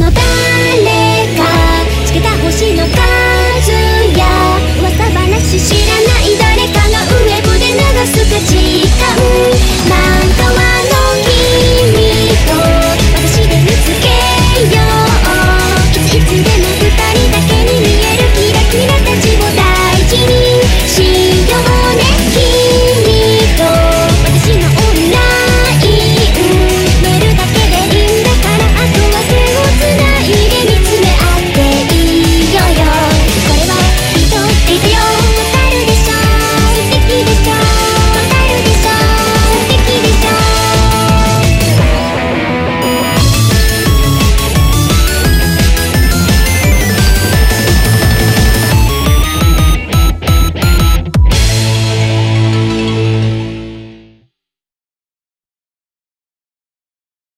誰かつけた星の数や噂話し